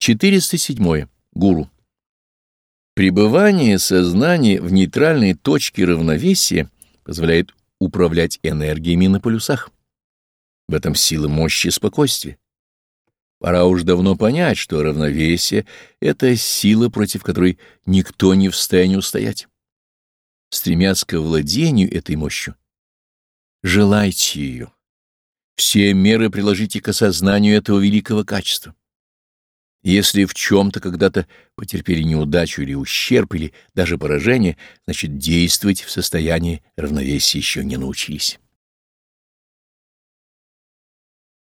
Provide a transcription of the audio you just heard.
407. Гуру. Пребывание сознания в нейтральной точке равновесия позволяет управлять энергиями на полюсах. В этом сила мощи и спокойствия. Пора уж давно понять, что равновесие — это сила, против которой никто не в состоянии устоять. Стремясь к владению этой мощью, желайте ее. Все меры приложите к осознанию этого великого качества. Если в чем-то когда-то потерпели неудачу или ущерб, или даже поражение, значит, действовать в состоянии равновесия еще не научились.